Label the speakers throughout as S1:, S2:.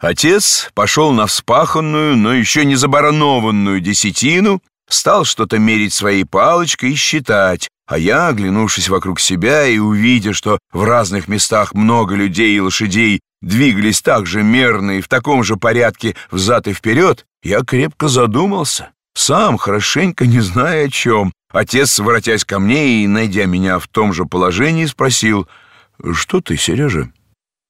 S1: Отец пошел на вспаханную, но еще не забаранованную десятину, стал что-то мерить своей палочкой и считать, а я, оглянувшись вокруг себя и увидя, что в разных местах много людей и лошадей двигались так же мерно и в таком же порядке взад и вперед, я крепко задумался, сам хорошенько не зная о чем. Отец, воротясь ко мне и, найдя меня в том же положении, спросил, «Что ты, Сережа?»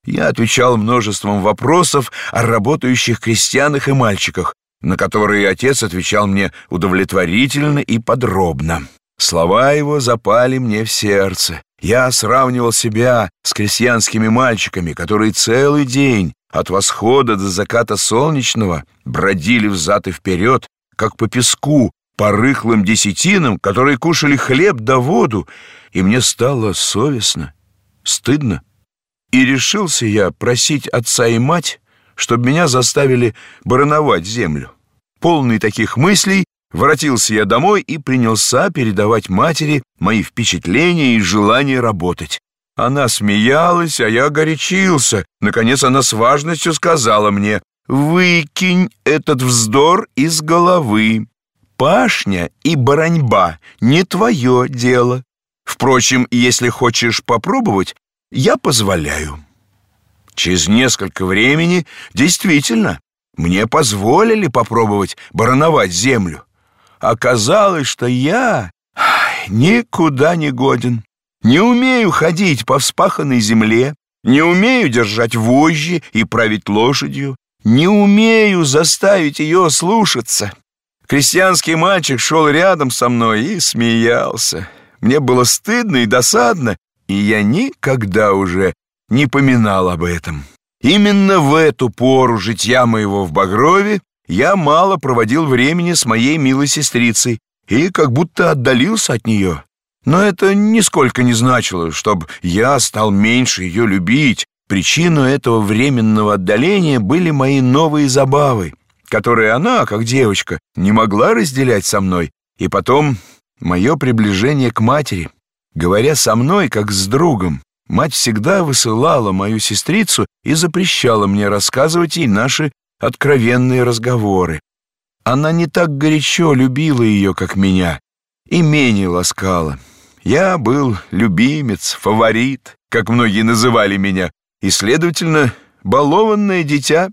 S1: Я отвечал множеством вопросов о работающих крестьянах и мальчиках, на которые отец отвечал мне удовлетворительно и подробно. Слова его запали мне в сердце. Я сравнивал себя с крестьянскими мальчиками, которые целый день от восхода до заката солнечного бродили взад и вперед, как по песку, по рыхлым десятинам, которые кушали хлеб да воду, и мне стало совестно, стыдно. И решился я просить отца и мать, чтобы меня заставили барановать землю. Полный таких мыслей, воротился я домой и принялся передавать матери мои впечатления и желание работать. Она смеялась, а я горячился. Наконец она с важностью сказала мне, «Выкинь этот вздор из головы. Пашня и бараньба — не твое дело. Впрочем, если хочешь попробовать, я позволяю. Через несколько времени действительно мне позволили попробовать барановать землю. Оказалось, что я никуда не годен. Не умею ходить по вспаханной земле, не умею держать вожжи и править лошадью, не умею заставить ее слушаться. Крестьянский мальчик шел рядом со мной и смеялся. Мне было стыдно и досадно, и я никогда уже не поминал об этом. Именно в эту пору житья моего в Багрове я мало проводил времени с моей милой сестрицей и как будто отдалился от нее. Но это нисколько не значило, чтобы я стал меньше ее любить. Причиной этого временного отдаления были мои новые забавы, которые она, как девочка, не могла разделять со мной, и потом мое приближение к матери — Говоря со мной, как с другом, мать всегда высылала мою сестрицу и запрещала мне рассказывать ей наши откровенные разговоры. Она не так горячо любила ее, как меня, и менее ласкала. Я был любимец, фаворит, как многие называли меня, и, следовательно, балованное дитя.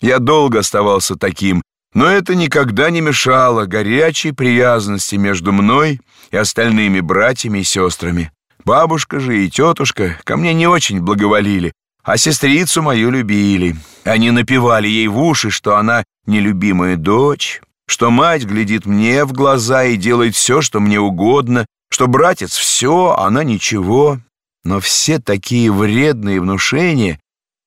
S1: Я долго оставался таким, но это никогда не мешало горячей привязанности между мной и остальными братьями и сестрами. Бабушка же и тетушка ко мне не очень благоволили, а сестрицу мою любили. Они напевали ей в уши, что она нелюбимая дочь, что мать глядит мне в глаза и делает все, что мне угодно, что братец все, а она ничего. Но все такие вредные внушения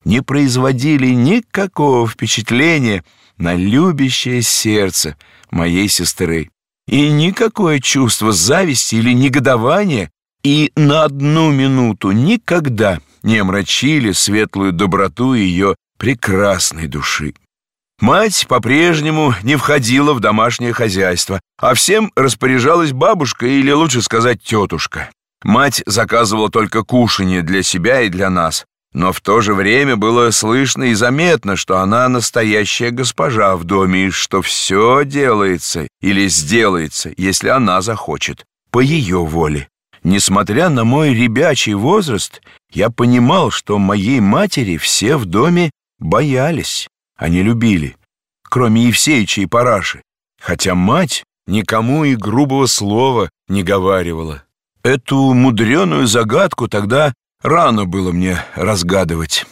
S1: не производили никакого впечатления на любящее сердце моей сестры. И никакое чувство зависти или негодования и на одну минуту никогда не омрачили светлую доброту ее прекрасной души. Мать по-прежнему не входила в домашнее хозяйство, а всем распоряжалась бабушка или, лучше сказать, тетушка. Мать заказывала только кушанье для себя и для нас, но в то же время было слышно и заметно, что она настоящая госпожа в доме, и что все делается или сделается, если она захочет, по ее воле. Несмотря на мой ребячий возраст, я понимал, что моей матери все в доме боялись, а не любили, кроме Евсеича и Параши, хотя мать никому и грубого слова не говаривала. Эту мудреную загадку тогда Рано было мне разгадывать.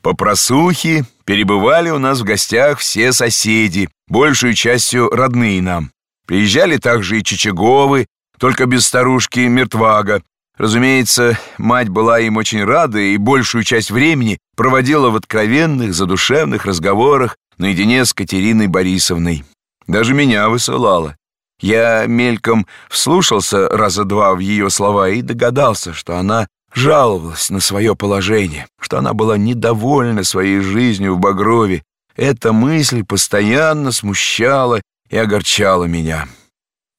S1: По просухе перебывали у нас в гостях все соседи, большую частью родные нам. Приезжали также и Чичаговы, только без старушки Мертвага. Разумеется, мать была им очень рада и большую часть времени проводила в откровенных, задушевных разговорах наедине с Катериной Борисовной. Даже меня высылала. Я мельком вслушался раза два в ее слова и догадался, что она жаловалась на свое положение, что она была недовольна своей жизнью в Багрове. Эта мысль постоянно смущала и огорчала меня.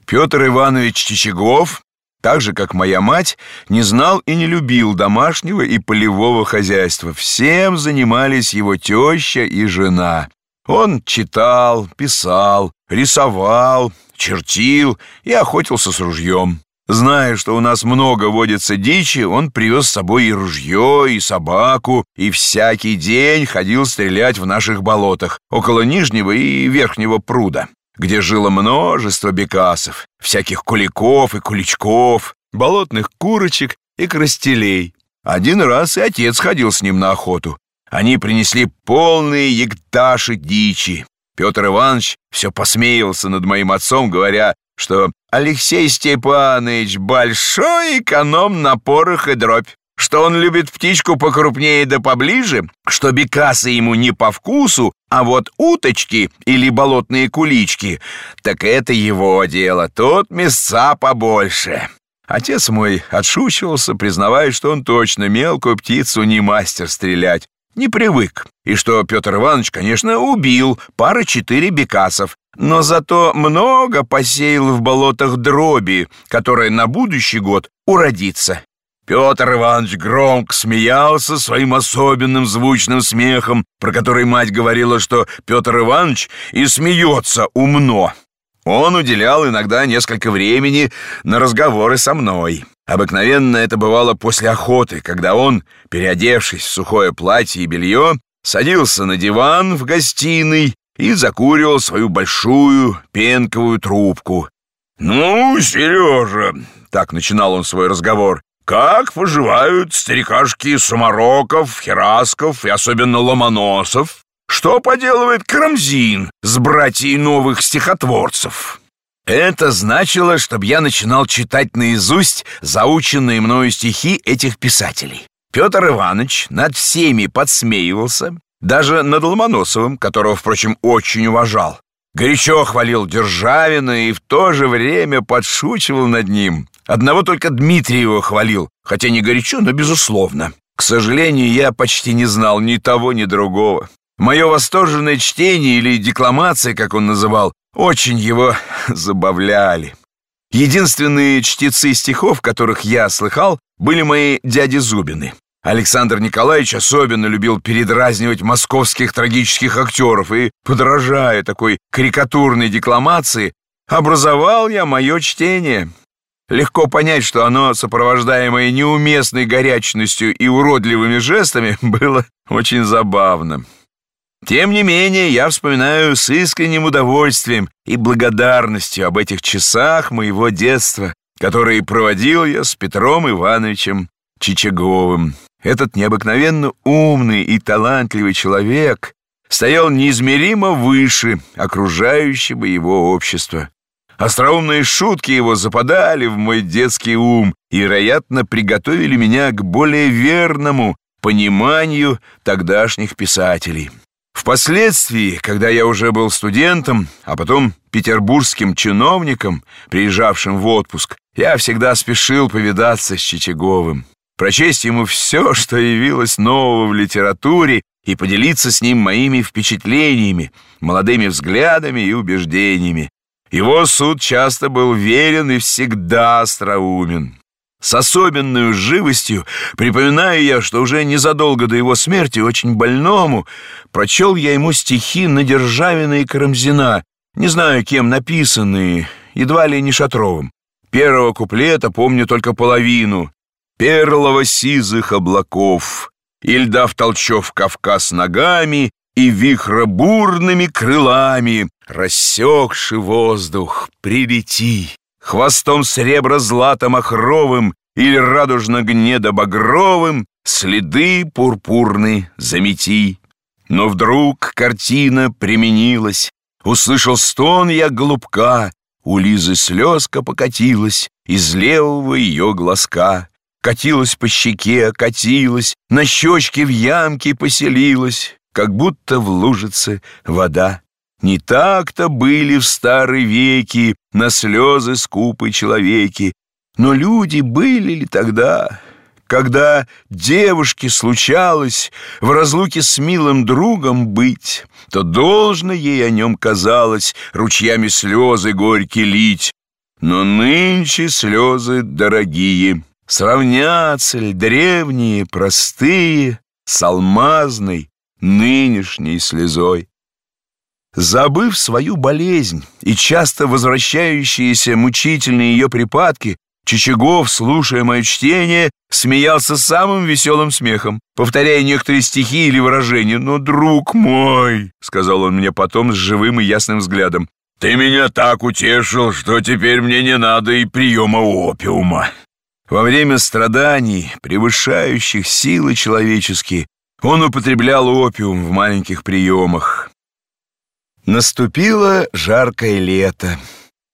S1: Петр Иванович Чичагов так же, как моя мать, не знал и не любил домашнего и полевого хозяйства. Всем занимались его теща и жена. Он читал, писал, рисовал, чертил и охотился с ружьем. Зная, что у нас много водится дичи, он привез с собой и ружье, и собаку, и всякий день ходил стрелять в наших болотах, около нижнего и верхнего пруда, где жило множество бекасов, всяких куликов и куличков, болотных курочек и крастелей. Один раз и отец ходил с ним на охоту. Они принесли полные ягташи дичи. Петр Иванович все посмеялся над моим отцом, говоря, что Алексей Степанович большой эконом на порох и дробь, что он любит птичку покрупнее да поближе, что бекасы ему не по вкусу, а вот уточки или болотные кулички, так это его дело, тут мясца побольше. Отец мой отшучивался, признавая, что он точно мелкую птицу не мастер стрелять, не привык, и что Петр Иванович, конечно, убил пары-четыре бекасов, но зато много посеял в болотах дроби, которая на будущий год уродится. Петр Иванович громко смеялся своим особенным звучным смехом, про который мать говорила, что Петр Иванович и смеется умно. Он уделял иногда несколько времени на разговоры со мной. Обыкновенно это бывало после охоты, когда он, переодевшись в сухое платье и белье, садился на диван в гостиной и закуривал свою большую пенковую трубку. «Ну, Сережа», — так начинал он свой разговор, «как поживают старикашки Сумароков, Херасков и особенно Ломоносов? Что поделывает Карамзин с братьей новых стихотворцев?» Это значило, чтобы я начинал читать наизусть заученные мною стихи этих писателей. Петр Иванович над всеми подсмеивался, даже над Ломоносовым, которого, впрочем, очень уважал. Горячо хвалил Державина и в то же время подшучивал над ним. Одного только Дмитриева хвалил, хотя не горячо, но безусловно. К сожалению, я почти не знал ни того, ни другого. Мое восторженное чтение или декламация, как он называл, очень его забавляли. Единственные чтецы стихов, которых я слыхал, были мои дяди Зубины. Александр Николаевич особенно любил передразнивать московских трагических актеров и, подражая такой карикатурной декламации, образовал я мое чтение. Легко понять, что оно, сопровождаемое неуместной горячностью и уродливыми жестами, было очень забавным. Тем не менее, я вспоминаю с искренним удовольствием и благодарностью об этих часах моего детства, которые проводил я с Петром Ивановичем Чичаговым. Этот необыкновенно умный и талантливый человек стоял неизмеримо выше окружающего его общества. Остроумные шутки его западали в мой детский ум и, вероятно, приготовили меня к более верному пониманию тогдашних писателей. Впоследствии, когда я уже был студентом, а потом петербургским чиновником, приезжавшим в отпуск, я всегда спешил повидаться с Чичаговым прочесть ему все, что явилось нового в литературе, и поделиться с ним моими впечатлениями, молодыми взглядами и убеждениями. Его суд часто был верен и всегда остроумен. С особенной живостью припоминаю я, что уже незадолго до его смерти, очень больному, прочел я ему стихи Надержавина и Карамзина, не знаю, кем написанные, едва ли не Шатровым. Первого куплета помню только половину, перлово-сизых облаков, И льда в толчев Кавказ ногами, И вихра бурными крылами, Рассекши воздух, прилети. Хвостом сребро-злато махровым Или радужно-гнедо-багровым Следы пурпурны замети. Но вдруг картина применилась, Услышал стон я голубка, У Лизы слезка покатилась Из левого ее глазка. Катилась по щеке, катилась, на щечке в ямке поселилась, как будто в лужице вода. Не так-то были в старые веки на слезы скупы человеки, но люди были ли тогда, когда девушке случалось в разлуке с милым другом быть, то должно ей о нем казалось ручьями слезы горькие лить, Но нынче слезы дорогие, Сравнятся ли древние, простые С алмазной нынешней слезой? Забыв свою болезнь и часто возвращающиеся мучительные ее припадки, Чичагов, слушая мое чтение, смеялся самым веселым смехом, повторяя некоторые стихи или выражения. «Но, друг мой», — сказал он мне потом с живым и ясным взглядом, «ты меня так утешил, что теперь мне не надо и приема опиума». Во время страданий, превышающих силы человеческие, он употреблял опиум в маленьких приемах. Наступило жаркое лето.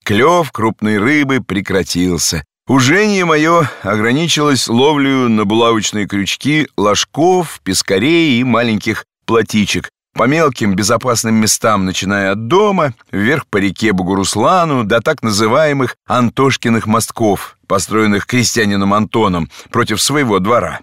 S1: Клев крупной рыбы прекратился. Ужение мое ограничилось ловлею на булавочные крючки ложков, пескарей и маленьких плотичек, по мелким безопасным местам, начиная от дома, вверх по реке Бугуруслану до так называемых Антошкиных мостков, построенных крестьянином Антоном против своего двора.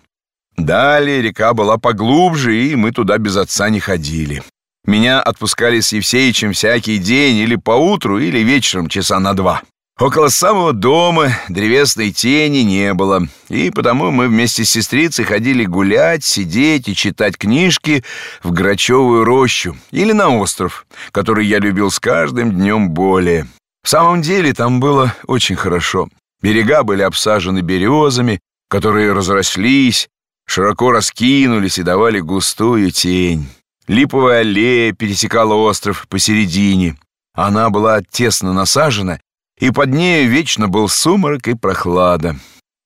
S1: Далее река была поглубже, и мы туда без отца не ходили. Меня отпускали с Евсеичем всякий день или поутру, или вечером часа на два. Около самого дома древесной тени не было, и потому мы вместе с сестрицей ходили гулять, сидеть и читать книжки в Грачевую рощу или на остров, который я любил с каждым днем более. В самом деле там было очень хорошо. Берега были обсажены березами, которые разрослись, широко раскинулись и давали густую тень. Липовая аллея пересекала остров посередине. Она была тесно насажена и под нею вечно был сумрак и прохлада.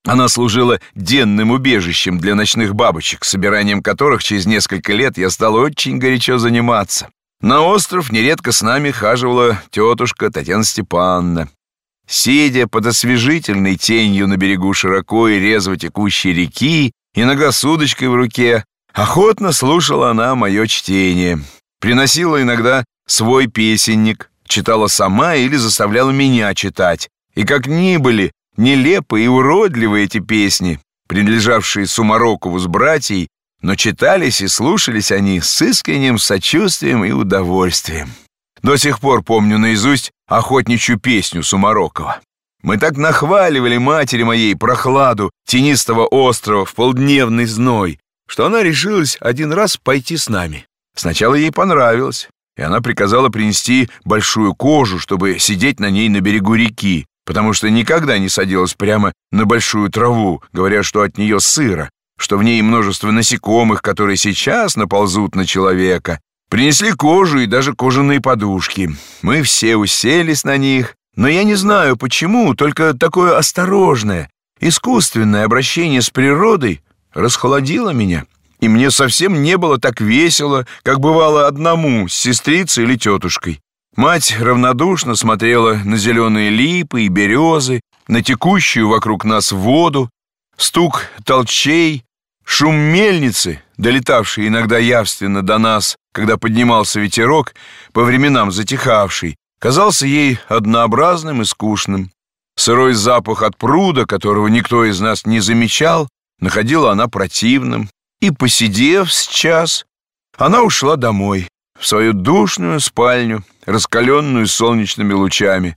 S1: Она служила денным убежищем для ночных бабочек, собиранием которых через несколько лет я стал очень горячо заниматься. На остров нередко с нами хаживала тетушка Татьяна Степановна. Сидя под освежительной тенью на берегу широко и резво текущей реки, иногда с удочкой в руке, охотно слушала она мое чтение. Приносила иногда свой песенник, читала сама или заставляла меня читать. И как ни были нелепые и уродливые эти песни, принадлежавшие Сумарокову с братьей, но читались и слушались они с искренним сочувствием и удовольствием. До сих пор помню наизусть охотничью песню Сумарокова. Мы так нахваливали матери моей прохладу тенистого острова в полдневный зной, что она решилась один раз пойти с нами. Сначала ей понравилось, и она приказала принести большую кожу, чтобы сидеть на ней на берегу реки, потому что никогда не садилась прямо на большую траву, говоря, что от нее сыро, что в ней множество насекомых, которые сейчас наползут на человека. Принесли кожу и даже кожаные подушки. Мы все уселись на них, но я не знаю почему, только такое осторожное, искусственное обращение с природой расхолодило меня и мне совсем не было так весело, как бывало одному с сестрицей или тетушкой. Мать равнодушно смотрела на зеленые липы и березы, на текущую вокруг нас воду, стук толчей, шум мельницы, долетавший иногда явственно до нас, когда поднимался ветерок, по временам затихавший, казался ей однообразным и скучным. Сырой запах от пруда, которого никто из нас не замечал, находила она противным, и, посидев с час, она ушла домой, в свою душную спальню, раскаленную солнечными лучами,